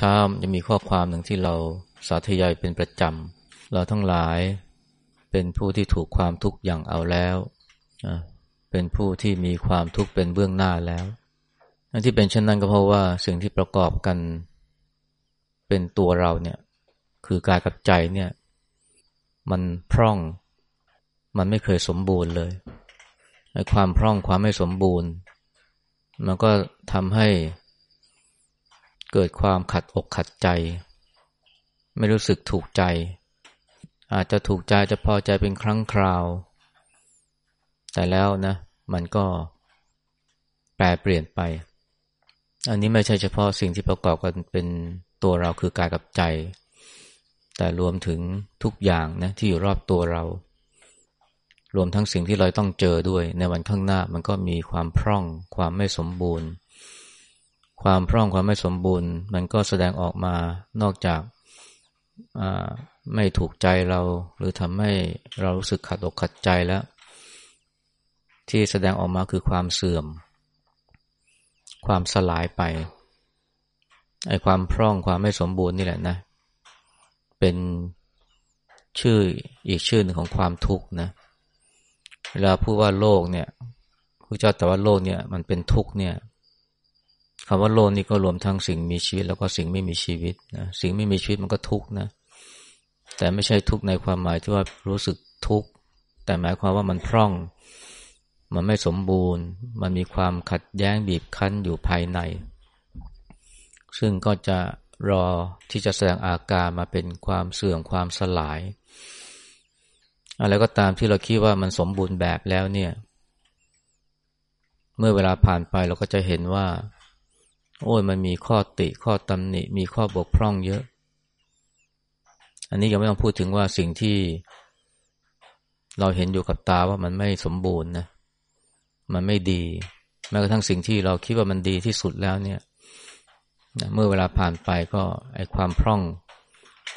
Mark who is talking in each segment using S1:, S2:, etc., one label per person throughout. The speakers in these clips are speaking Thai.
S1: เช้าจะมีข้อความหนึ่งที่เราสาธยายเป็นประจำ เราทั้งหลายเป็นผู้ที่ถูกความทุกข์อย่างเอาแล้ว เป็นผู้ที่มีความทุกข์เป็นเบื้องหน้าแล้วที่เป็นเช่นนั้นก็เพราะว่าสิ่งที่ประกอบกันเป็นตัวเราเนี่ยคือกายกับใจเนี่ยมันพร่อง มันไม่เคยสมบูรณ์เลยไอ้ความพร่องความไม่สมบูรณ์ มันก็ทำให้ เกิดความขัดอกขัดใจ ไม่รู้สึกถูกใจ อาจจะถูกใจจะพอใจเป็นครั้งคราว แต่แล้วนะ มันก็แปรเปลี่ยนไป อันนี้ไม่ใช่เฉพาะสิ่งที่ประกอบกันเป็นตัวเราคือกายกับใจ แต่รวมถึงทุกอย่างนะที่อยู่รอบตัวเรา รวมทั้งสิ่งที่เราต้องเจอด้วย ในวันข้างหน้ามันก็มีความพร่อง ความไม่สมบูรณ์ ความพร่องความไม่สมบูรณ์ มันก็แสดงออกมานอกจากไม่ถูกใจเรา หรือทำให้เรารู้สึกขัดอกขัดใจแล้ว ที่แสดงออกมาคือความเสื่อม ความสลายไปไอ้ความพร่องความไม่สมบูรณ์นี่แหละนะ เป็นชื่ออีกชื่อหนึ่งของความทุกข์นะเวลาพูดว่าโลกเนี่ยพระเจ้าแต่ว่าโลกเนี่ยมันเป็นทุกข์เนี่ย คำว่าโลกนี่ก็รวมทั้งสิ่งมีชีวิต แล้วก็สิ่งไม่มีชีวิตนะสิ่งไม่มีชีวิตมันก็ทุกข์นะ แต่ไม่ใช่ทุกข์ในความหมายที่ว่ารู้สึกทุกข์แต่หมายความว่ามันพร่อง มันไม่สมบูรณ์ มันมีความขัดแย้งบีบคั้นอยู่ภายใน ซึ่งก็จะรอที่จะแสดงอาการมาเป็นความเสื่อมความสลาย อะไรก็ตามที่เราคิดว่ามันสมบูรณ์แบบแล้วเนี่ย เมื่อเวลาผ่านไปเราก็จะเห็นว่า โอ้ยมันมีข้อติข้อตำหนิ มีข้อบกพร่องเยอะ อันนี้ยังไม่ต้องพูดถึงว่าสิ่งที่ เราเห็นอยู่กับตาว่ามันไม่สมบูรณ์นะ มันไม่ดี แม้กระทั่งสิ่งที่เราคิดว่ามันดีที่สุดแล้วเนี่ยเมื่อเวลาผ่านไปก็ไอความพร่อง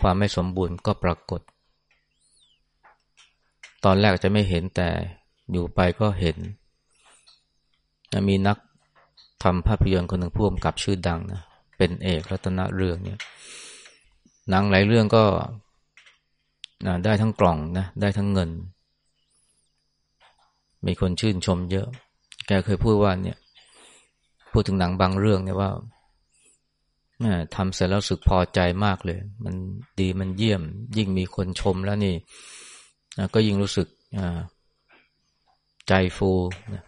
S1: ความไม่สมบูรณ์ก็ปรากฏ ตอนแรกจะไม่เห็นแต่อยู่ไปก็เห็น มีนัก ทำภาพยนตร์คนหนึ่งพ่วงกับชื่อดังนะเป็นเอกรัตนเรื่องเนี่ยหนังหลายเรื่องก็ได้ทั้งกล่องนะได้ทั้งเงิน มีคนชื่นชมเยอะ แกเคยพูดว่าเนี่ย พูดถึงหนังบางเรื่องเนี่ยว่าทำเสร็จแล้วสึกพอใจมากเลย มันดีมันเยี่ยม ยิ่งมีคนชมแล้วนี่ก็ยิ่งรู้สึกใจฟูนะ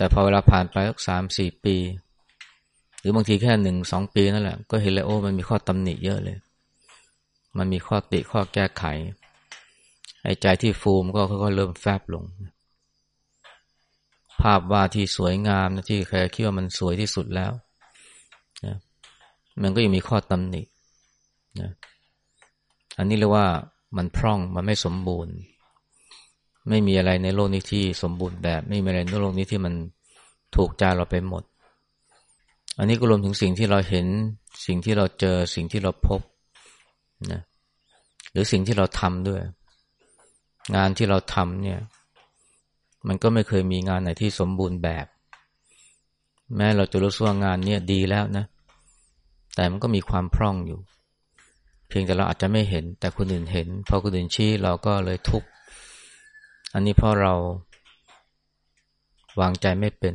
S1: แต่พอเวลาผ่านไปสักสามสี่ปี หรือบางทีแค่หนึ่งสองปีนั่นแหละ ก็เห็นเลยโอ้มันมีข้อตำหนิเยอะเลย มันมีข้อติข้อแก้ไขไอ้ใจที่ฟูมก็ค่อยๆเริ่มแฟบลง ภาพวาดที่สวยงามนะที่ใครคิดว่ามันสวยที่สุดแล้วนะมันก็ยังมีข้อตำหนินะอันนี้เรียกว่ามันพร่องมันไม่สมบูรณ์ ไม่มีอะไรในโลกนี้ที่สมบูรณ์แบบ ไม่มีอะไรในโลกนี้ที่มันถูกใจเราไปหมด อันนี้ก็รวมถึงสิ่งที่เราเห็น สิ่งที่เราเจอ สิ่งที่เราพบนะหรือสิ่งที่เราทำด้วย งานที่เราทำเนี่ย มันก็ไม่เคยมีงานไหนที่สมบูรณ์แบบ แม้เราจะรู้ว่างานเนี่ยดีแล้วนะ แต่มันก็มีความพร่องอยู่ เพียงแต่เราอาจจะไม่เห็น แต่คนอื่นเห็น พอคนอื่นชี้เราก็เลยทุกข์ อันนี้เพราะเราวางใจไม่เป็น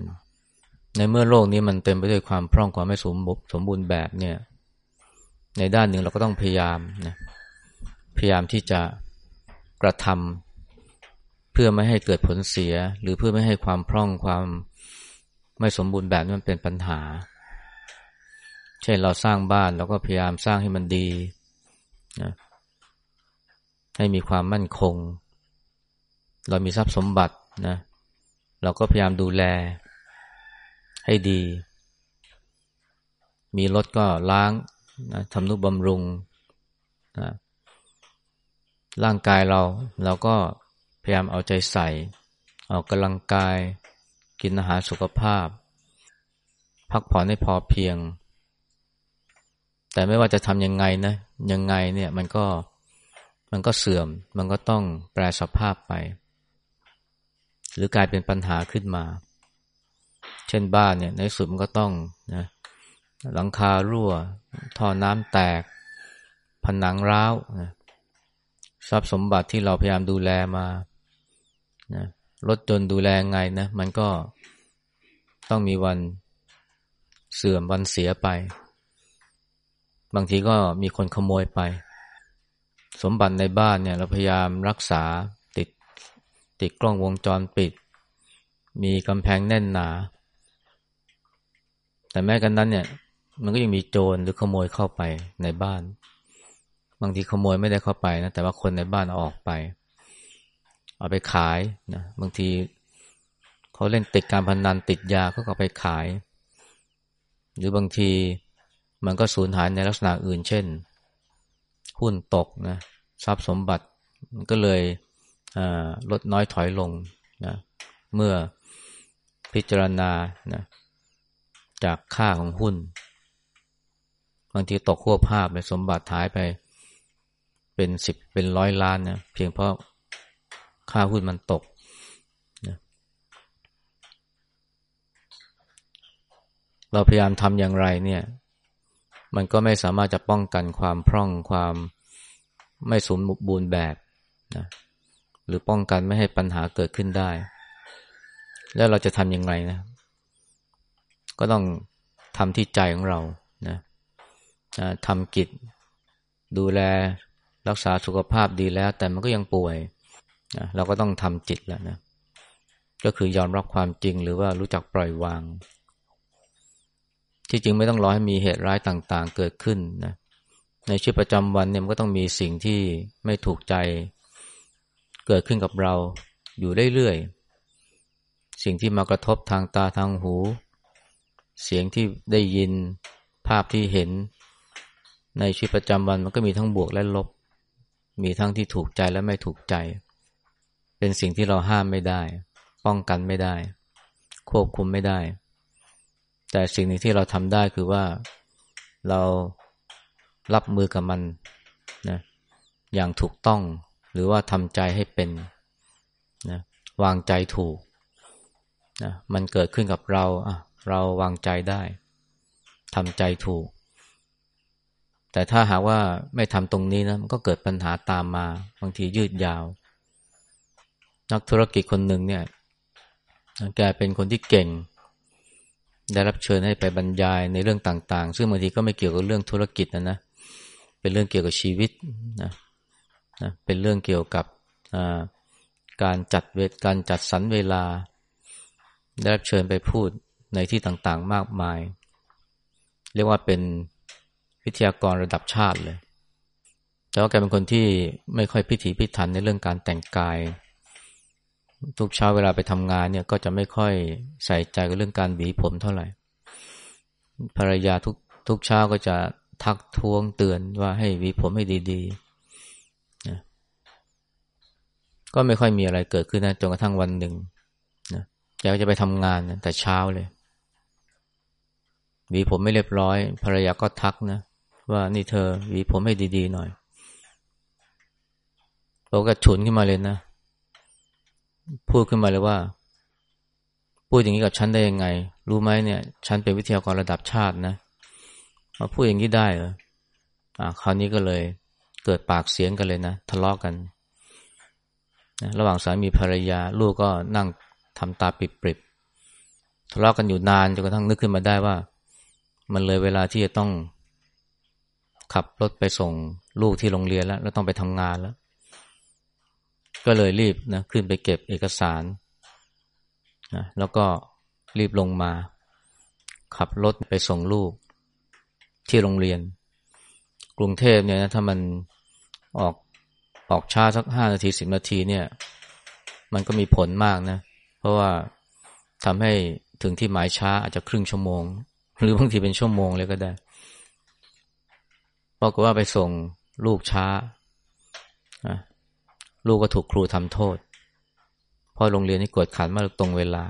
S1: ในเมื่อโลกนี้มันเต็มไปด้วยความพร่องความไม่สมบูรณ์สมบูรณ์แบบเนี่ย ในด้านหนึ่งเราก็ต้องพยายามนะพยายามที่จะกระทำเพื่อไม่ให้เกิดผลเสีย หรือเพื่อไม่ให้ความพร่องความไม่สมบูรณ์แบบนั้นเป็นปัญหา เช่นเราสร้างบ้านเราก็พยายามสร้างให้มันดีนะให้มีความมั่นคง เรามีทรัพย์สมบัตินะ เราก็พยายามดูแลให้ดี มีรถก็ล้างนะทำนุบำรุงนะร่างกายเราเราก็พยายามเอาใจใส่ ออกกำลังกาย กินอาหารสุขภาพ พักผ่อนให้พอเพียง แต่ไม่ว่าจะทำยังไงนะ ยังไงเนี่ยมันก็มันก็เสื่อม มันก็ต้องแปลสภาพไป หรือกลายเป็นปัญหาขึ้นมา เช่นบ้านเนี่ยในสุดมันก็ต้องนะหลังคารั่ว ท่อน้ำแตก ผนังร้าวนะทรัพย์สมบัติที่เราพยายามดูแลมานะรถจนดูแลไงนะมันก็ต้องมีวันเสื่อมวันเสียไป บางทีก็มีคนขโมยไป สมบัติในบ้านเนี่ย เราพยายามรักษา ติดกล้องวงจรปิด มีกำแพงแน่นหนา แต่แม้กันนั้นเนี่ย มันก็ยังมีโจรหรือขโมยเข้าไปในบ้าน บางทีขโมยไม่ได้เข้าไปนะแต่ว่าคนในบ้านเอาออกไป เอาไปขายนะบางทีเขาเล่นติดการพนันติดยาเขาก็ไปขาย หรือบางทีมันก็สูญหายในลักษณะอื่น เช่น หุ้นตกนะทรัพย์สมบัติมันก็เลย ลดน้อยถอยลงนะเมื่อพิจารณานะจากค่าของหุ้น บางทีตกขั้วภาพเลยสมบัติหายไปเป็นสิบเป็นร้อยล้านนะเพียงเพราะค่าหุ้นมันตกเราพยายามทำอย่างไรเนี่ย มันก็ไม่สามารถจะป้องกันความพร่องความไม่สมบูรณ์แบบนะ หรือป้องกันไม่ให้ปัญหาเกิดขึ้นได้ แล้วเราจะทำยังไงนะ ก็ต้องทำที่ใจของเรานะทำกิจ ดูแลรักษาสุขภาพดีแล้ว แต่มันก็ยังป่วยนะเราก็ต้องทำจิตแล้วนะก็คือยอมรับความจริงหรือว่ารู้จักปล่อยวาง ที่จริงไม่ต้องรอให้มีเหตุร้ายต่าง ๆ เกิดขึ้นนะ ในชีวิตประจำวันเนี่ยมันก็ต้องมีสิ่งที่ไม่ถูกใจ เกิดขึ้นกับเราอยู่เรื่อยๆ สิ่งที่มากระทบทางตาทางหู เสียงที่ได้ยินภาพที่เห็น ในชีวิตประจำวันมันก็มีทั้งบวกและลบ มีทั้งที่ถูกใจและไม่ถูกใจ เป็นสิ่งที่เราห้ามไม่ได้ ป้องกันไม่ได้ ควบคุมไม่ได้ แต่สิ่งหนึ่งที่เราทำได้คือว่าเรารับมือกับมันนะอย่างถูกต้อง หรือว่าทำใจให้เป็นนะวางใจถูกนะมันเกิดขึ้นกับเราอะเราวางใจได้ทำใจถูก แต่ถ้าหากว่าไม่ทำตรงนี้นะมันก็เกิดปัญหาตามมาบางทียืดยาว นักธุรกิจคนหนึ่งเนี่ยแกเป็นคนที่เก่ง ได้รับเชิญให้ไปบรรยายในเรื่องต่าง ๆ ซึ่งบางทีก็ไม่เกี่ยวกับเรื่องธุรกิจนะนะเป็นเรื่องเกี่ยวกับชีวิตนะ นะเป็นเรื่องเกี่ยวกับการจัดเวทการจัดสรรเวลา ได้รับเชิญไปพูดในที่ต่างๆ มากมาย เรียกว่าเป็นวิทยากรระดับชาติเลย แต่ว่าแกเป็นคนที่ไม่ค่อยพิถีพิถันในเรื่องการแต่งกาย ทุกเช้าเวลาไปทำงานเนี่ยก็จะไม่ค่อยใส่ใจกับเรื่องการหวีผมเท่าไหร่ ภรรยาทุกทุกเช้าก็จะทักท้วงเตือนว่าให้หวีผมให้ดี ๆนะ ก็ไม่ค่อยมีอะไรเกิดขึ้นนะจนกระทั่งวันหนึ่งนะอยากจะไปทำงานนะแต่เช้าเลยหวีผมไม่เรียบร้อย ภรรยาก็ทักนะ ว่านี่เธอหวีผมให้ดีๆหน่อยเราก็ฉุนขึ้นมาเลยนะ พูดขึ้นมาเลยว่า พูดอย่างนี้กับฉันได้ยังไง รู้ไหมเนี่ย ฉันเป็นวิทยากรระดับชาตินะมาพูดอย่างนี้ได้เหรออ่าคราวนี้ก็เลยเกิดปากเสียงกันเลยนะ ทะเลาะกกัน นะระหว่างสามีภรรยา ลูกก็นั่งทำตาปิบปริบทะเลาะกันอยู่นานจนกระทั่งนึกขึ้นมาได้ว่า มันเลยเวลาที่จะต้อง ขับรถไปส่งลูกที่โรงเรียนแล้ว แล้วต้องไปทำงานแล้ว ก็เลยรีบนะขึ้นไปเก็บเอกสารนะแล้วก็รีบลงมา ขับรถไปส่งลูกที่โรงเรียน กรุงเทพเนี่ยนะถ้ามันออก ออกช้าสักห้านาทีสิบนาทีเนี่ย มันก็มีผลมากนะ เพราะว่าทำให้ถึงที่หมายช้าอาจจะครึ่งชั่วโมง หรือบางทีเป็นชั่วโมงเลยก็ได้บอกว่าไปส่งลูกช้า ลูกก็ถูกครูทำโทษ เพราะโรงเรียนนี่กดขันมาตรงเวลา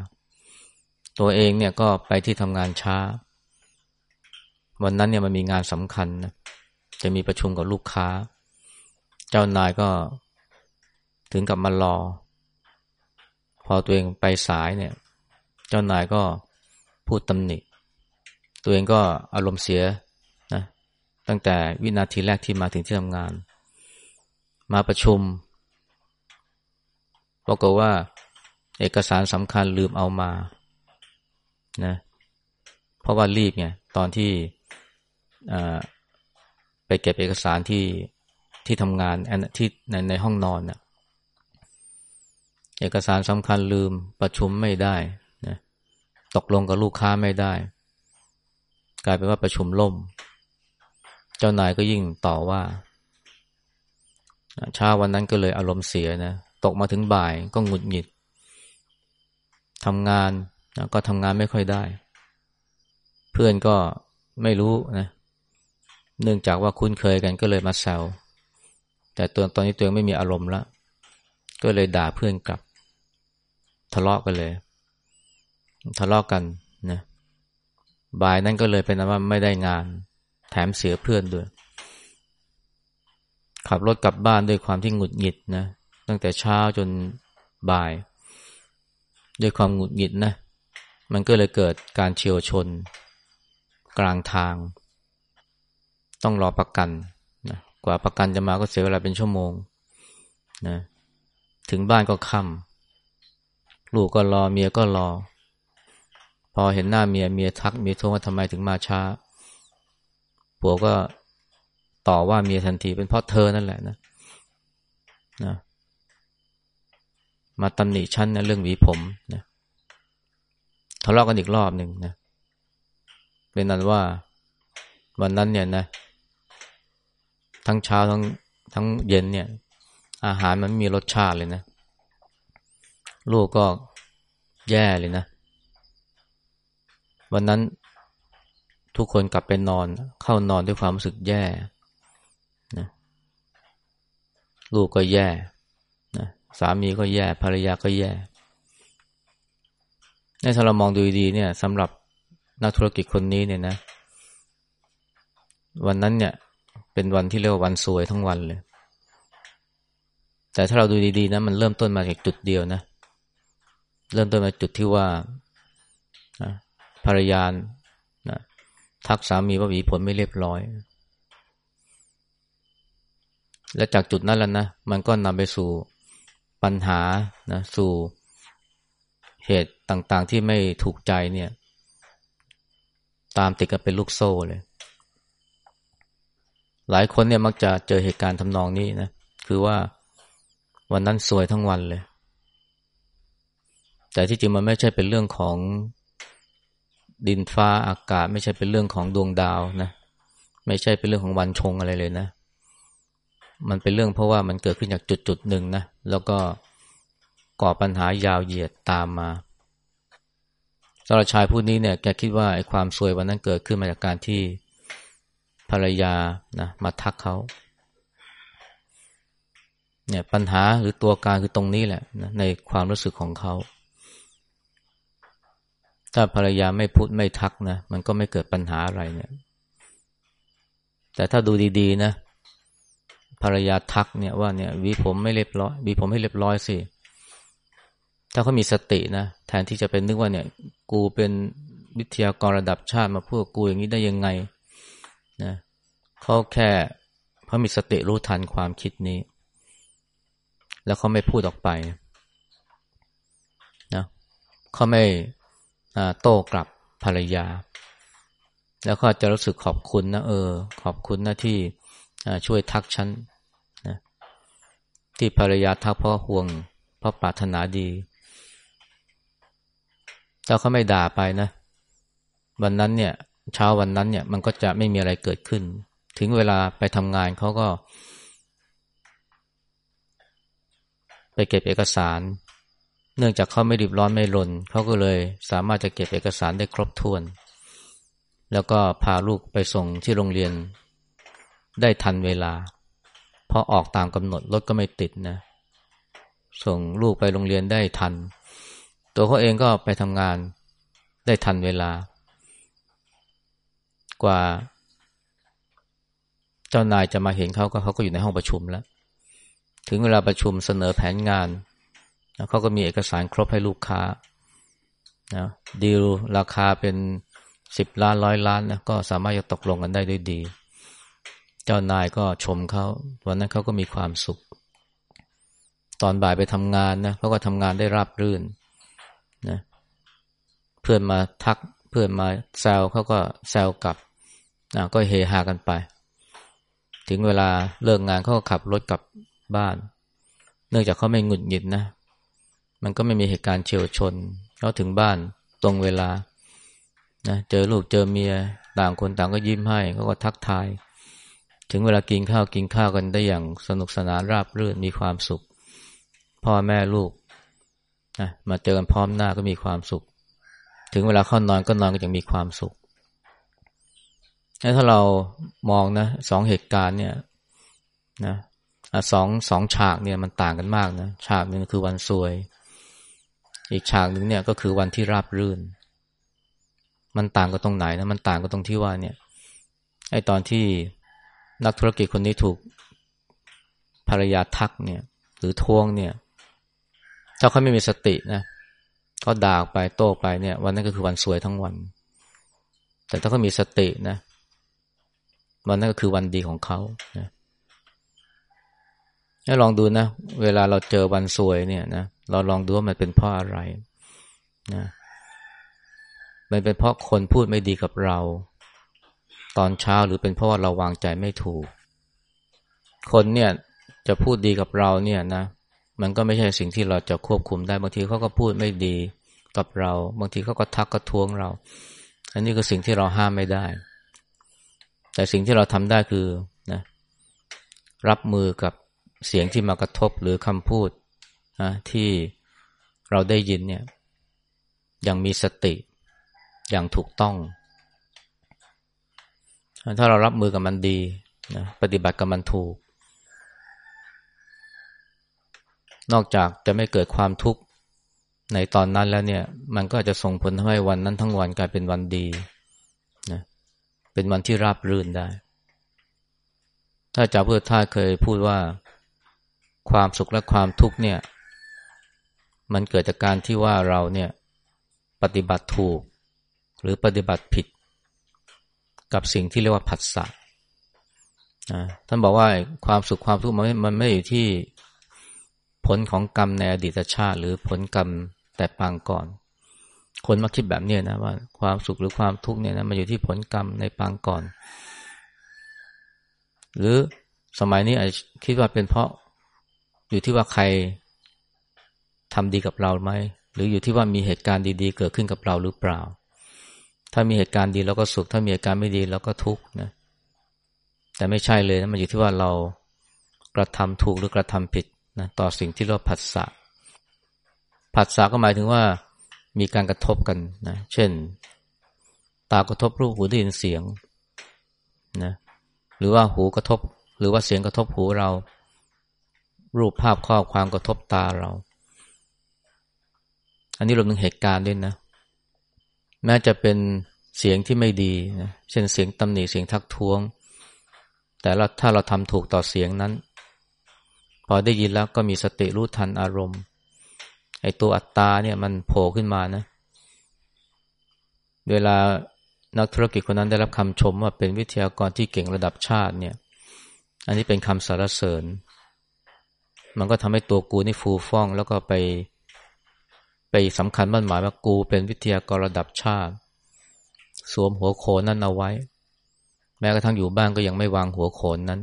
S1: ตัวเองเนี่ยก็ไปที่ทำงานช้า วันนั้นเนี่ยมันมีงานสำคัญนะจะมีประชุมกับลูกค้า จ้านายก็ถึงกับมารอ พอตัวเองไปสายเนี่ย เจ้านายก็พูดตำหนิ ตัวเองก็อารมณ์เสียนะตั้งแต่วินาทีแรกที่มาถึงที่ทำงาน มาประชุมบอกว่าเอกสารสำคัญลืมเอามานะเพราะว่ารีบไงตอนที่ไปเก็บเอกสารที่ ที่ทำงานที่ในในห้องนอนน่ะเอกสารสำคัญลืมประชุมไม่ได้นะตกลงกับลูกค้าไม่ได้ กลายเป็นว่าประชุมล่ม เจ้านายก็ยิ่งต่อว่าเช้าวันนั้นก็เลยอารมณ์เสียนะตกมาถึงบ่ายก็หงุดหงิดทำงานนะก็ทำงานไม่ค่อยได้ เพื่อนก็ไม่รู้นะเนื่องจากว่าคุ้นเคยกันก็เลยมาแซว แต่ตัวตอนนี้ตัวเองไม่มีอารมณ์แล้วก็เลยด่าเพื่อนกลับ ทะเลาะกันเลย ทะเลาะกันนะบ่ายนั้นก็เลยเป็นว่าไม่ได้งาน แถมเสียเพื่อนด้วย ขับรถกลับบ้านด้วยความที่หงุดหงิดนะตั้งแต่เช้าจนบ่าย ด้วยความหงุดหงิดนะ มันก็เลยเกิดการเฉียวชน กลางทาง ต้องรอประกัน กว่าประกันจะมาก็เสียเวลาเป็นชั่วโมงนะถึงบ้านก็ค่ำลูกก็รอเมียก็รอ พอเห็นหน้าเมียเมียทักเมียโทรว่าทำไมถึงมาช้าผัวก็ต่อว่าเมียทันทีเป็นเพราะเธอนั่นแหละนะนะมาตำหนิฉันนะเรื่องหวีผมนะทะเลาะกันอีกรอบหนึ่งนะเป็นนั้นว่าวันนั้นเนี่ยนะ ทั้งเช้าทั้งทั้งเย็นเนี่ย อาหารมันไม่มีรสชาติเลยนะ ลูกก็แย่เลยนะ วันนั้นทุกคนกลับไปนอน เข้านอนด้วยความรู้สึกแย่นะลูกก็แย่นะสามีก็แย่ ภรรยาก็แย่ในถ้าเรามองดูดีเนี่ยสำหรับนักธุรกิจคนนี้เนี่ยนะ วันนั้นเนี่ย เป็นวันที่เรียกว่าวันสวยทั้งวันเลย แต่ถ้าเราดูดีๆนะมันเริ่มต้นมาจากจุดเดียวนะ เริ่มต้นมาจุดที่ว่าภรรยานะทักสามีว่าหวีผลไม่เรียบร้อย และจากจุดนั้นแล้วนะ มันก็นำไปสู่ปัญหานะสู่เหตุต่างๆที่ไม่ถูกใจเนี่ย ตามติดกันเป็นลูกโซ่เลย หลายคนเนี่ยมักจะเจอเหตุการณ์ทำนองนี้นะ คือว่าวันนั้นสวยทั้งวันเลย แต่ที่จริงมันไม่ใช่เป็นเรื่องของดินฟ้าอากาศ ไม่ใช่เป็นเรื่องของดวงดาวนะ ไม่ใช่เป็นเรื่องของวันชงอะไรเลยนะ มันเป็นเรื่องเพราะว่ามันเกิดขึ้นจากจุดจุดหนึ่งนะ แล้วก็ก่อปัญหายาวเหยียดตามมาสำหรับชายผู้นี้เนี่ยแกคิดว่าไอ้ความซวยวันนั้นเกิดขึ้นมาจากการที่ ภรรยานะมาทักเขาเนี่ยปัญหาหรือตัวการคือตรงนี้แหละนะในความรู้สึกของเขา ถ้าภรรยาไม่พูดไม่ทักนะมันก็ไม่เกิดปัญหาอะไรเนี่ย แต่ถ้าดูดีๆนะ ภรรยาทักเนี่ยว่าเนี่ยวีผมไม่เรียบร้อยวีผมให้เรียบร้อยสิถ้าเขามีสตินะแทนที่จะเป็นนึกว่าเนี่ย กูเป็นวิทยากรระดับชาติมาพูดกูอย่างนี้ได้ยังไง นะเขาแค่เขามีสติรู้ทันความคิดนี้ แล้วเขาไม่พูดออกไปนะเขาไม่โต้กลับภรรยา แล้วก็จะรู้สึกขอบคุณนะเออ ขอบคุณนะที่ช่วยทักฉันนะที่ภรรยาทักเพราะห่วง เพราะปรารถนาดีถ้าเขาไม่ด่าไปนะ วันนั้นเนี่ย เช้าวันนั้นเนี่ยมันก็จะไม่มีอะไรเกิดขึ้น ถึงเวลาไปทำงานเขาก็ ไปเก็บเอกสาร เนื่องจากเขาไม่รีบร้อนไม่ลนเขาก็เลยสามารถจะเก็บเอกสารได้ครบถ้วน แล้วก็พาลูกไปส่งที่โรงเรียนได้ทันเวลา เพราะออกตามกำหนดรถก็ไม่ติดนะ ส่งลูกไปโรงเรียนได้ทัน ตัวเขาเองก็ไปทำงานได้ทันเวลา กว่า เจ้านายจะมาเห็นเขาก็เขาก็อยู่ในห้องประชุมแล้ว ถึงเวลาประชุมเสนอแผนงานเขาก็มีเอกสารครบให้ลูกค้านะดีลราคาเป็นสิบล้านร้อยล้านนะก็สามารถจะตกลงกันได้ด้วยดี เจ้านายก็ชมเขาวันนั้นเขาก็มีความสุข ตอนบ่ายไปทำงานนะเขาก็ทำงานได้ราบรื่นนะเพื่อนมาทักเพื่อนมาแซวเขาก็แซวกลับ ก็เฮฮากันไป ถึงเวลาเลิกงานเขาก็ขับรถกลับบ้าน เนื่องจากเขาไม่หงุดหงิดนะ มันก็ไม่มีเหตุการณ์เฉียวชนเขาถึงบ้านตรงเวลานะเจอลูกเจอเมียต่างคนต่างก็ยิ้มให้เขาก็ทักทาย ถึงเวลากินข้าวกินข้าวกันได้อย่างสนุกสนานราบรื่นมีความสุข พ่อแม่ลูกนะมาเจอกันพร้อมหน้าก็มีความสุข ถึงเวลาเข้านอนก็นอนก็ยังมีความสุข ถ้าเรามองนะสองเหตุการณ์เนี่ยนะสองสองฉากเนี่ยมันต่างกันมากนะฉากหนึ่งคือวันซวย อีกฉากหนึ่งเนี่ยก็คือวันที่ราบรื่น มันต่างกันตรงไหนนะมันต่างกันตรงที่ว่าเนี่ยไอตอนที่นักธุรกิจคนนี้ถูกภรรยาทักเนี่ย หรือทวงเนี่ย ถ้าเขาไม่มีสตินะเขาด่าไปโต้ไปเนี่ย วันนั้นก็คือวันสวยทั้งวัน แต่ถ้าเขามีสตินะ วันนั้นก็คือวันดีของเขานะให้ลองดูนะ เวลาเราเจอวันสวยเนี่ยนะเราลองดูว่ามันเป็นเพราะอะไรนะมันเป็นเพราะคนพูดไม่ดีกับเรา ตอนเช้าหรือเป็นเพราะว่าเราวางใจไม่ถูก คนเนี่ยจะพูดดีกับเราเนี่ยนะ มันก็ไม่ใช่สิ่งที่เราจะควบคุมได้บางทีเขาก็พูดไม่ดีกับเรา บางทีเขาก็ทักก็ท้วงเรา อันนี้คือสิ่งที่เราห้ามไม่ได้ แต่สิ่งที่เราทำได้คือนะรับมือกับเสียงที่มากระทบหรือคำพูดนะที่เราได้ยินเนี่ยอย่างมีสติอย่างถูกต้อง ถ้าเรารับมือกับมันดีนะปฏิบัติกับมันถูก นอกจากจะไม่เกิดความทุกข์ในตอนนั้นแล้วเนี่ย มันก็จะส่งผลทำให้วันนั้นทั้งวันกลายเป็นวันดี เป็นวันที่ราบรื่นได้ ถ้าจ่าเพื่อท่าเคยพูดว่าความสุขและความทุกข์เนี่ย มันเกิดจากการที่ว่าเราเนี่ยปฏิบัติถูก หรือปฏิบัติผิด กับสิ่งที่เรียกว่าผัสสะท่านบอกว่าความสุขความทุกข์มันมันไม่อยู่ที่ผลของกรรมในอดีตชาติ หรือผลกรรมแต่ปางก่อน คนมักคิดแบบนี้นะว่าความสุขหรือความทุกข์เนี่ยนะมันอยู่ที่ผลกรรมในปางก่อน หรือสมัยนี้อาจคิดว่าเป็นเพราะอยู่ที่ว่าใครทำดีกับเราไหมหรืออยู่ที่ว่ามีเหตุการณ์ดีๆ เกิดขึ้นกับเราหรือเปล่า ถ้ามีเหตุการณ์ดีเราก็สุข ถ้ามีเหตุการณ์ไม่ดีเราก็ทุกข์นะแต่ไม่ใช่เลยนะมันอยู่ที่ว่าเรากระทำถูกหรือกระทำผิดนะต่อสิ่งที่เราผัสสะผัสสะก็หมายถึงว่า มีการกระทบกันนะเช่น ตากระทบรูปหูได้ยินเสียงนะหรือว่าหูกระทบ หรือว่าเสียงกระทบหูเรา รูปภาพข้อความกระทบตาเรา อันนี้รวมถึงเหตุการณ์ด้วยนะ แม้จะเป็นเสียงที่ไม่ดีนะเช่นเสียงตำหนิเสียงทักท้วง แต่ถ้าเราทำถูกต่อเสียงนั้น พอได้ยินแล้วก็มีสติรู้ทันอารมณ์ ไอ้ตัวอัตตาเนี่ยมันโผล่ขึ้นมานะ เวลานักธุรกิจคนนั้นได้รับคำชมว่าเป็นวิทยากรที่เก่งระดับชาติเนี่ย อันนี้เป็นคำสรรเสริญ มันก็ทำให้ตัวกูนี่ฟูฟ่อง แล้วก็ไปไปสำคัญมั่นหมายว่ากูเป็นวิทยากรระดับชาติ สวมหัวโขนนั้นเอาไว้ แม้กระทั่งอยู่บ้านก็ยังไม่วางหัวโขนนั้น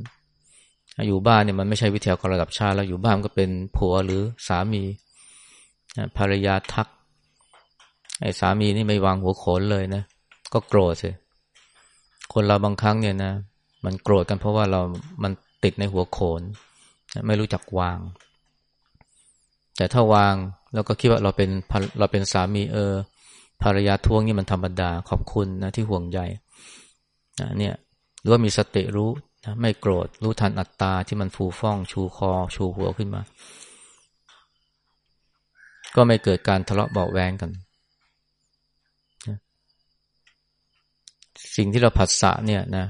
S1: อยู่บ้านเนี่ยมันไม่ใช่วิทยากรระดับชาติแล้วอยู่บ้านก็เป็นผัวหรือสามี ภรรยาทัก ไอ้สามีนี่ไม่วางหัวโขนเลยนะ ก็โกรธสิคนเราบางครั้งเนี่ยนะ มันโกรธกันเพราะว่าเรามันติดในหัวโขน ไม่รู้จักวาง แต่ถ้าวางแล้วก็คิดว่าเราเป็นเราเป็นสามีเออ ภรรยาท้วงนี่มันธรรมดาขอบคุณนะที่ห่วงใยนะเนี่ยหรือว่ามีสติรู้นะไม่โกรธรู้ทันอัตตาที่มันฟูฟ่อง ชูคอ ชูหัวขึ้นมา ก็ไม่เกิดการทะเลาะเบาแวงกัน สิ่งที่เราผัสสะเนี่ยนะ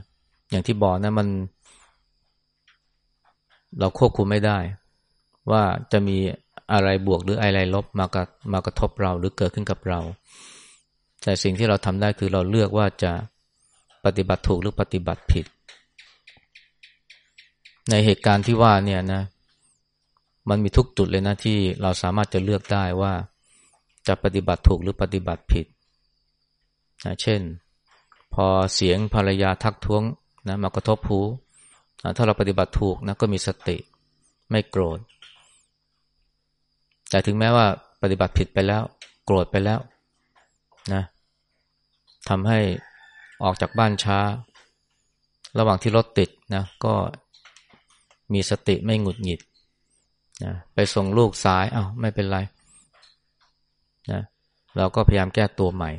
S1: อย่างที่บอกนะมัน เราควบคุมไม่ได้ ว่าจะมีอะไรบวกหรืออะไรลบมากระมากระทบเราหรือเกิดขึ้นกับเรา แต่สิ่งที่เราทำได้คือเราเลือกว่าจะปฏิบัติถูกหรือปฏิบัติผิด ในเหตุการณ์ที่ว่าเนี่ยนะ มันมีทุกจุดเลยนะที่เราสามารถจะเลือกได้ว่าจะปฏิบัติถูกหรือปฏิบัติผิดนะเช่น พอเสียงภรรยาทักท้วงนะมากระทบหูถ้าเราปฏิบัติถูกนะก็มีสติไม่โกรธ แต่ถึงแม้ว่าปฏิบัติผิดไปแล้ว โกรธไปแล้วนะทำให้ออกจากบ้านช้า ระหว่างที่รถติดนะก็มีสติไม่หงุดหงิด นะไปส่งลูกสายเอา้าไม่เป็นไรนะเราก็พยายามแก้ตัวใหม่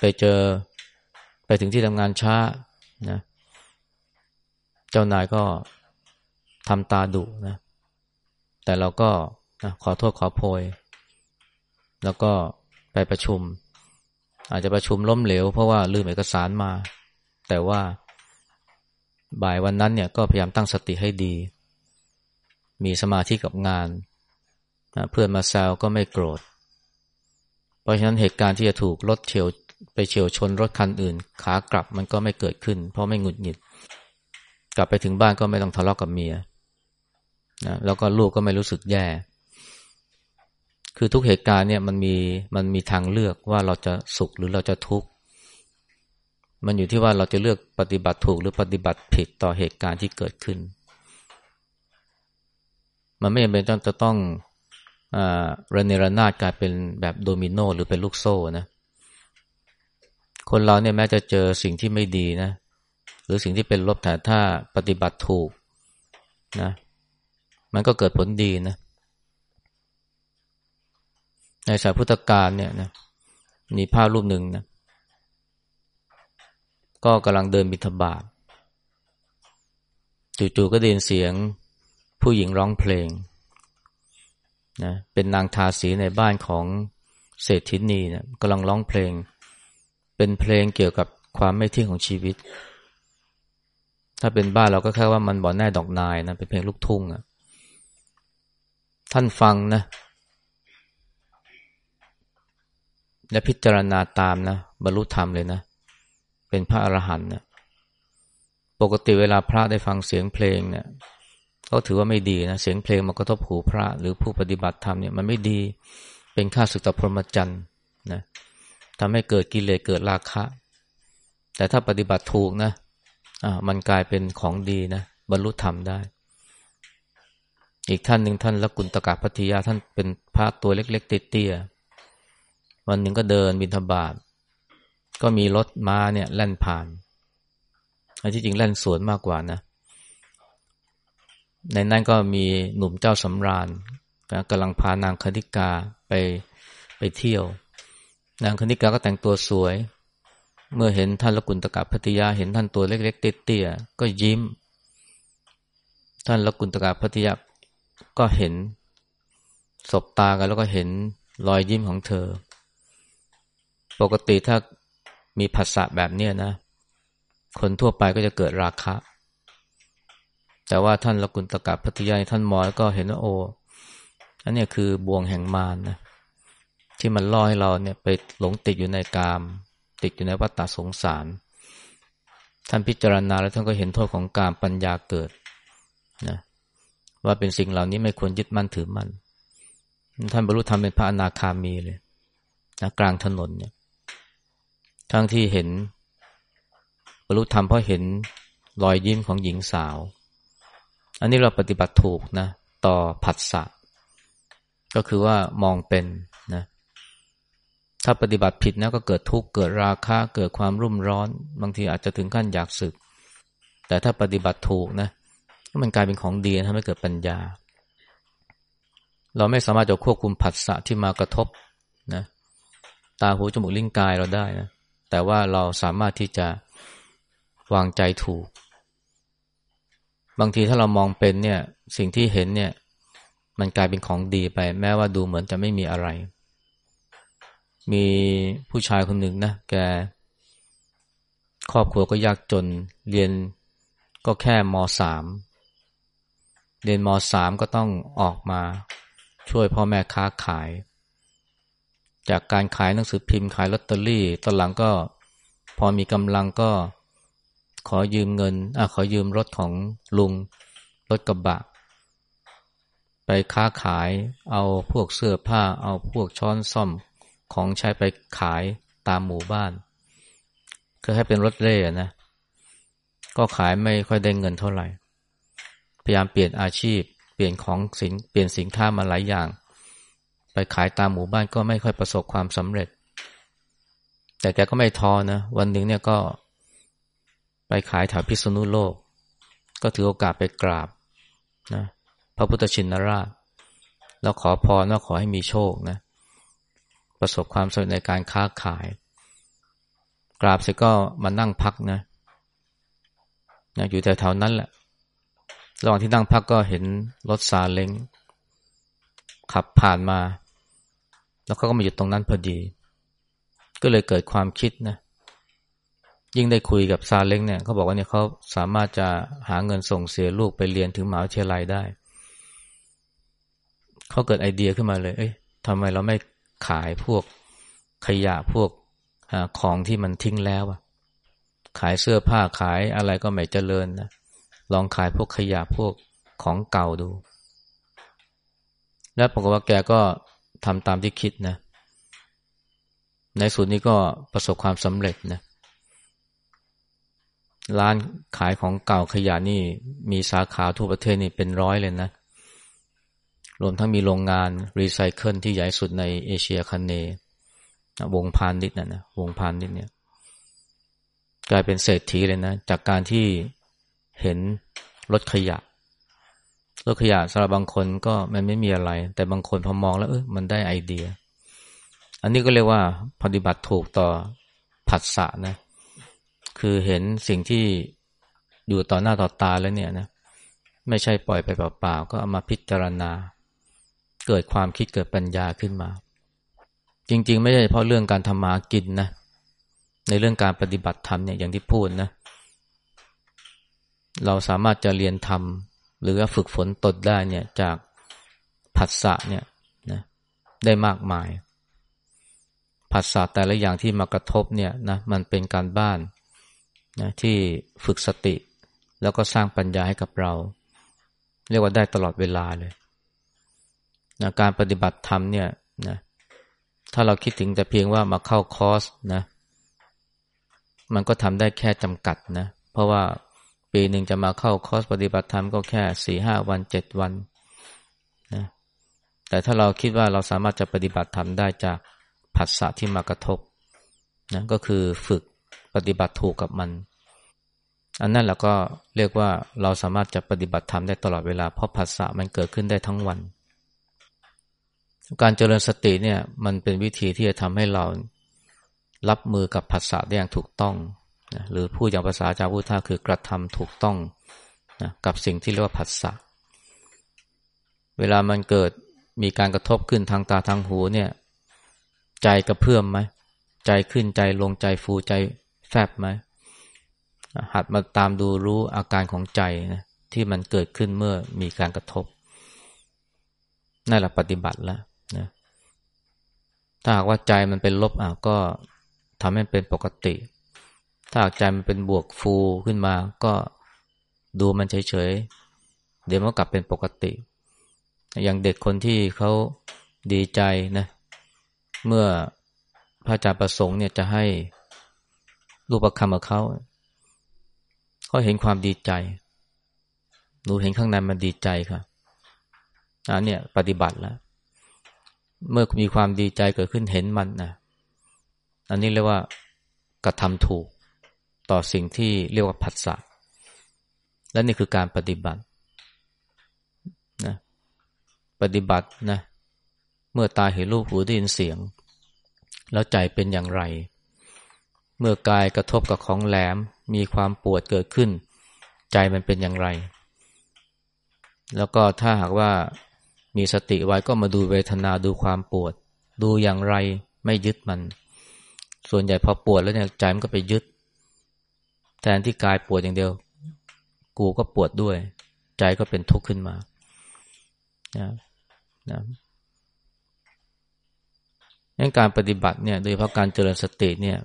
S1: ไปเจอไปถึงที่ทำงานช้านะเจ้านายก็ทำตาดุนะ แต่เราก็นะขอโทษขอโพย แล้วก็ไปประชุม อาจจะประชุมล้มเหลวเพราะว่าลืมเอกสารมา แต่ว่าบ่ายวันนั้นเนี่ยก็พยายามตั้งสติให้ดี มีสมาธิกับงาน เพื่อนมาแซวก็ไม่โกรธ เพราะฉะนั้นเหตุการณ์ที่จะถูกรถเฉียวไปเฉียวชนรถคันอื่น ขากลับมันก็ไม่เกิดขึ้น เพราะไม่หงุดหงิด กลับไปถึงบ้านก็ไม่ต้องทะเลาะกกับเมียนะแล้วก็ลูกก็ไม่รู้สึกแย่ คือทุกเหตุการณ์เนี่ยมันมีมันมีทางเลือกว่าเราจะสุขหรือเราจะทุกข์มันอยู่ที่ว่าเราจะเลือกปฏิบัติถูกหรือปฏิบัติผิดต่อเหตุการณ์ที่เกิดขึ้น มันไม่จำเป็นต้องจะต้องอระเนระนาดกลายเป็นแบบโดมิโนหรือเป็นลูกโซ่นะ คนเราเนี่ยแม้จะเจอสิ่งที่ไม่ดีนะ หรือสิ่งที่เป็นลบแต่ถ้าปฏิบัติถูกนะ มันก็เกิดผลดีนะ ในสายพุทธกาลเนี่ยนะมีภาพรูปหนึ่งนะ ก็กำลังเดินบิณฑบาตจู่ๆก็ได้ยินเสียง ผู้หญิงร้องเพลงนะเป็นนางทาสีในบ้านของเศรษฐินีนะกำลังร้องเพลง เป็นเพลงเกี่ยวกับความไม่เที่ยงของชีวิต ถ้าเป็นบ้านเราก็แค่ว่ามันบ่อแน่ดอกนายนะเป็นเพลงลูกทุ่งอะท่านฟังนะ และพิจารณาตามนะบรรลุธรรมเลยนะ เป็นพระอรหันต์นะปกติเวลาพระได้ฟังเสียงเพลงเนี่ย ก็ถือว่าไม่ดีนะเสียงเพลงมันก็ทบหูพระหรือผู้ปฏิบัติธรรมเนี่ยมันไม่ดีเป็นค่าศึกต่อพรหมจรรย์นะทำให้เกิดกิเลสเกิดราคะ แต่ถ้าปฏิบัติถูกนะอ่ามันกลายเป็นของดีนะบรรลุธรรมได้ อีกท่านหนึ่งท่านละกุลตกะพัทยาท่านเป็นพระตัวเล็ก ๆ เตี้ยๆวันหนึ่งก็เดินบินทบาทก็มีรถม้าเนี่ยแล่นผ่านอันที่จริงแล่นสวนมากกว่านะ ในนั้นก็มีหนุ่มเจ้าสำราญกำลังพานางคณิกาไปไปเที่ยว นางคณิกาก็แต่งตัวสวย เมื่อเห็นท่านละกุลตกะพัทยาเห็นท่านตัวเล็กๆเตี้ยๆก็ยิ้ม ท่านละกุลตกะพัทยาก็เห็นสบตากันแล้วก็เห็นรอยยิ้มของเธอ ปกติถ้ามีภาษะแบบนี้นะ คนทั่วไปก็จะเกิดราคะ แต่ว่าท่านละกุลตกะพัทยาท่านมอยก็เห็นว่าโอ้อันนี้คือบ่วงแห่งมารนนะที่มันล่อให้เราเนี่ยไปหลงติดอยู่ในกาม ติดอยู่ในวัฏฏสงสาร ท่านพิจารณาแล้วท่านก็เห็นโทษของการปัญญาเกิดนะว่าเป็นสิ่งเหล่านี้ไม่ควรยึดมั่นถือมั่นท่านบรรลุธรรมเป็นพระอนาคามีเลยนะกลางถนนเนี่ยทั้งที่เห็นบรรลุธรรมเพราะเห็นรอยยิ้มของหญิงสาว อันนี้เราปฏิบัติถูกนะ ต่อผัสสะก็คือว่ามองเป็นนะถ้าปฏิบัติผิดนะก็เกิดทุกข์เกิดราคะเกิดความรุ่มร้อน บางทีอาจจะถึงขั้นอยากสึก แต่ถ้าปฏิบัติถูกนะมันกลายเป็นของดีทำให้เกิดปัญญา เราไม่สามารถจะควบคุมผัสสะที่มากระทบนะตาหูจมูกลิ้นกายเราได้นะแต่ว่าเราสามารถที่จะวางใจถูก บางทีถ้าเรามองเป็นเนี่ย สิ่งที่เห็นเนี่ย มันกลายเป็นของดีไป แม้ว่าดูเหมือนจะไม่มีอะไร มีผู้ชายคนหนึ่งนะแกครอบครัวก็ยากจนเรียนก็แค่มสามเรียนมสามก็ต้องออกมาช่วยพ่อแม่ค้าขายจจากการขายหนังสือพิมพ์ขายลอตเตอรี่ตอนหลังก็พอมีกำลังก็ ขอยืมเงินอขอยืมรถของลุงรถกระบะ ไปค้าขาย เอาพวกเสื้อผ้า เอาพวกช้อนซ่อมของใช้ไปขายตามหมู่บ้านคือให้เป็นรถเร่นะ ก็ขายไม่ค่อยได้เงินเท่าไหร่ พยายามเปลี่ยนอาชีพ เปลี่ยนของสินเปลี่ยนสินค้ามาหลายอย่าง ไปขายตามหมู่บ้านก็ไม่ค่อยประสบความสำเร็จ แต่แกก็ไม่ท้อนะ วันหนึ่งเนี่ยก็ ไปขายแถวพิษณุโลก ก็ถือโอกาสไปกราบนะพระพุทธชินราช แล้วขอพรว่าขอให้มีโชคนะ ประสบความสำเร็จในการค้าขาย กราบเสร็จก็มานั่งพักนะนะอยู่แถวๆนั้นแหละระหว่างที่นั่งพักก็เห็นรถซาเล้งขับผ่านมา แล้วเขาก็มาหยุดตรงนั้นพอดี ก็เลยเกิดความคิดนะ ยิ่งได้คุยกับซาเล้งเนี่ยเขาบอกว่าเนี่ยเขาสามารถจะหาเงินส่งเสียลูกไปเรียนถึงมหาวิทยาลัยได้เขาเกิดไอเดียขึ้นมาเลย เอ้ยทำไมเราไม่ขายพวกขยะพวกอของที่มันทิ้งแล้วอะขายเสื้อผ้าขายอะไรก็ไม่เจริญนะลองขายพวกขยะพวกของเก่าดู แล้วปรากฏว่าแกก็ทำตามที่คิดนะ ในสุดนี้ก็ประสบความสำเร็จนะ ร้านขายของเก่าขยะนี่ มีสาขาทั่วประเทศนี่เป็นร้อยเลยนะ รวมทั้งมีโรงงานรีไซเคิลที่ใหญ่สุดในเอเชียคันเนวงพานนิดนะนะวงพานนิดเนี่ย กลายเป็นเศรษฐีเลยนะ จากการที่เห็นรถขยะรถขยะสำหรับบางคนก็มันไม่มีอะไร แต่บางคนพอมองแล้วเออมันได้ไอเดีย อันนี้ก็เรียกว่าปฏิบัติถูกต่อผัสสะนะ คือเห็นสิ่งที่อยู่ต่อหน้าต่อตาแล้วเนี่ยนะไม่ใช่ปล่อยไปเปล่าๆก็เอามาพิจารณา เกิดความคิดเกิดปัญญาขึ้นมา จริง ๆ ไม่ใช่เฉพาะเรื่องการทำมากินนะในเรื่องการปฏิบัติธรรมเนี่ยอย่างที่พูดนะเราสามารถจะเรียนทำหรือว่าฝึกฝนตดได้เนี่ยจากผัสสะเนี่ยนะได้มากมายผัสสะแต่ละอย่างที่มากระทบเนี่ยนะมันเป็นการบ้าน นะที่ฝึกสติ แล้วก็สร้างปัญญาให้กับเรา เรียกว่าได้ตลอดเวลาเลยนะการปฏิบัติธรรมเนี่ยนะถ้าเราคิดถึงแต่เพียงว่ามาเข้าคอร์สนะมันก็ทำได้แค่จำกัดนะเพราะว่าปีหนึ่งจะมาเข้าคอร์สปฏิบัติธรรมก็แค่สี่ห้าวันเจ็ดวันนะแต่ถ้าเราคิดว่าเราสามารถจะปฏิบัติธรรมได้จากผัสสะที่มากระทบนะก็คือฝึกปฏิบัติถูกกับมัน อันนั้นเราก็เรียกว่าเราสามารถจะปฏิบัติธรรมได้ตลอดเวลา เพราะภาษามันเกิดขึ้นได้ทั้งวัน การเจริญสติเนี่ยมันเป็นวิธีที่จะทำให้เรารับมือกับภาษาได้อย่างถูกต้องนะหรือพูดอย่างภาษาจาพุทธาคือกระทำถูกต้องนะกับสิ่งที่เรียกว่าภาษาเวลามันเกิดมีการกระทบขึ้นทางตาทางหูเนี่ย ใจกระเพื่อมไหมใจขึ้นใจลงใจฟูใจแฟบไหม หัดมาตามดูรู้อาการของใจนะที่มันเกิดขึ้นเมื่อมีการกระทบนั่นแหละปฏิบัติแล้วนะถ้าหากว่าใจมันเป็นลบอะก็ทำให้เป็นปกติ ถ้าหากใจมันเป็นบวกฟูขึ้นมา ก็ดูมันเฉยๆเดี๋ยวมันกลับเป็นปกติ อย่างเด็กคนที่เขาดีใจนะเมื่อพระอาจารย์ประสงค์เนี่ยจะให้รูประคำกับเขา เขาเห็นความดีใจ หนูเห็นข้างในมันดีใจค่ะอันเนี่ยปฏิบัติแล้ว เมื่อมีความดีใจเกิดขึ้นเห็นมันนะอันนี้เรียกว่ากระทำถูกต่อสิ่งที่เรียกว่าผัสสะและนี่คือการปฏิบัตินะปฏิบัตินะ เมื่อตาเห็นรูปหูได้ยินเสียง แล้วใจเป็นอย่างไร เมื่อกายกระทบกับของแหลม มีความปวดเกิดขึ้น ใจมันเป็นอย่างไร แล้วก็ถ้าหากว่ามีสติไว้ก็มาดูเวทนาดูความปวด ดูอย่างไรไม่ยึดมัน ส่วนใหญ่พอปวดแล้วเนี่ยใจมันก็ไปยึด แทนที่กายปวดอย่างเดียว กูก็ปวดด้วย ใจก็เป็นทุกข์ขึ้นมานะนะงั้นการปฏิบัติเนี่ยโดยเฉพาะการเจริญสติเนี่ย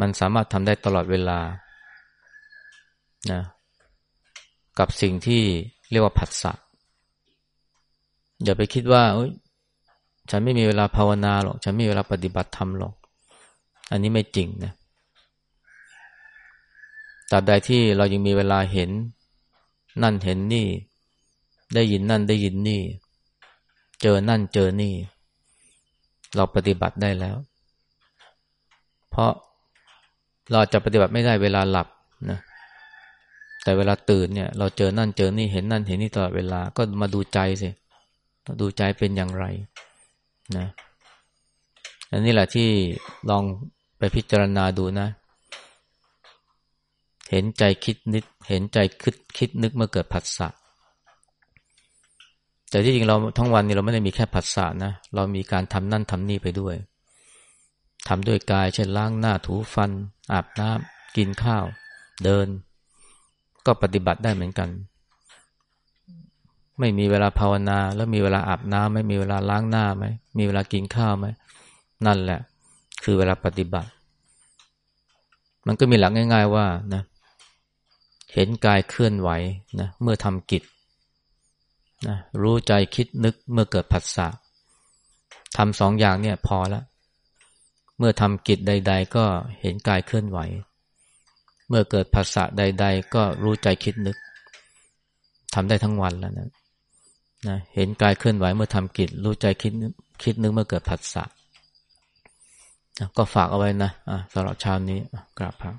S1: มันสามารถทำได้ตลอดเวลานะกับสิ่งที่เรียกว่าผัสสะอย่าไปคิดว่าฉันไม่มีเวลาภาวนาหรอก ฉันไม่มีเวลาปฏิบัติธรรมหรอก อันนี้ไม่จริงนะตราบใดที่เรายังมีเวลาเห็น นั่นเห็นนี่ ได้ยินนั่นได้ยินนี่ เจอนั่นเจอนี่ เราปฏิบัติได้แล้ว เพราะ เราจะปฏิบัติไม่ได้เวลาหลับนะแต่เวลาตื่นเนี่ย เราเจอนั่นเจอนี่เห็นนั่นเห็นนี่ตลอดเวลาก็มาดูใจสิดูใจเป็นอย่างไรนะอันนี้แหละที่ลองไปพิจารณาดูนะ เห็นใจคิดนึกเห็นใจคิดคิดนึกเมื่อเกิดผัสสะแต่ที่จริงเราทั้งวันนี้เราไม่ได้มีแค่ผัสสะนะ เรามีการทำนั่นทำนี่ไปด้วยทำด้วยกายเช่นล้างหน้าถูฟัน อาบน้ำกินข้าว เดิน ก็ปฏิบัติได้เหมือนกัน ไม่มีเวลาภาวนา แล้วมีเวลาอาบน้ำไม่มีเวลาล้างหน้าไหมมีเวลากินข้าวไหมนั่นแหละ คือเวลาปฏิบัติ มันก็มีหลักง่าย ๆ ว่านะเห็นกายเคลื่อนไหวนะเมื่อทำกิจนะรู้ใจคิดนึกเมื่อเกิดผัสสะทำสองอย่างเนี่ยพอละเมื่อทำกิจใด ๆ ก็เห็นกายเคลื่อนไหว เมื่อเกิดผัสสะใด ๆ ก็รู้ใจคิดนึกทำได้ทั้งวันแล้วนะนะเห็นกายเคลื่อนไหวเมื่อทำกิจ รู้ใจคิดคิดนึกเมื่อเกิดผัสสะก็ฝากเอาไว้นะะสำหรับชาวนี้กราบพระ